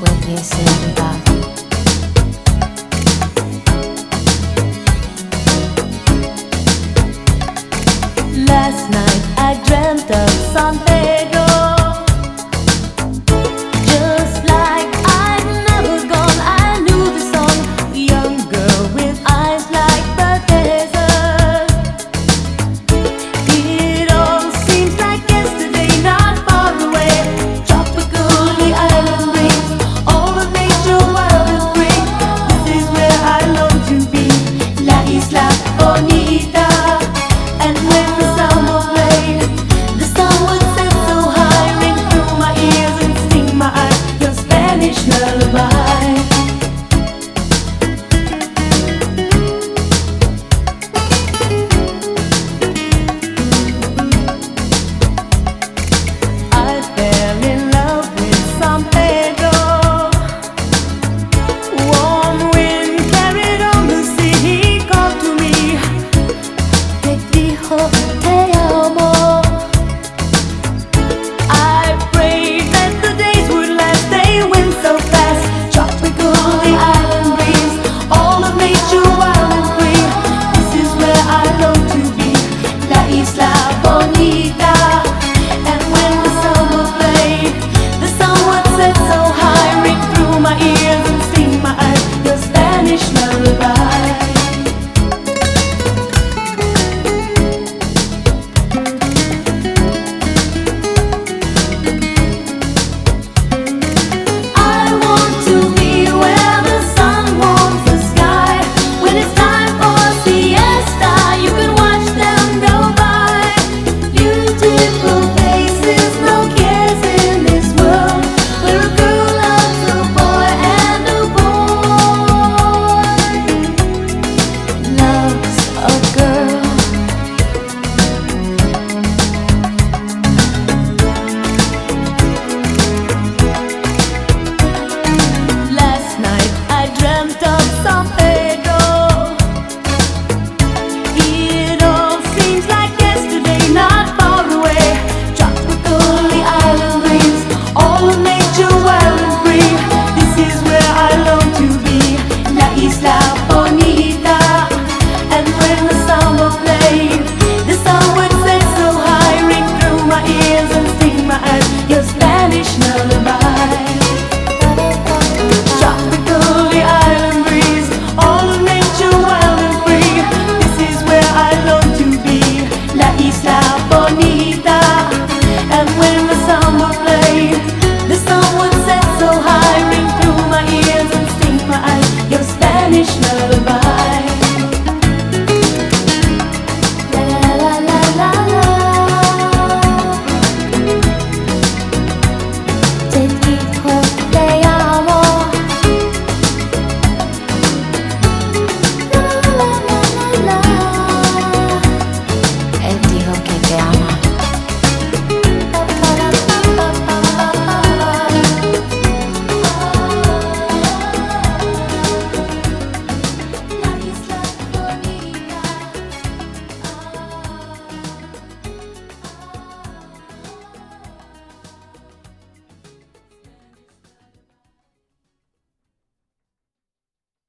with. Last night. Santa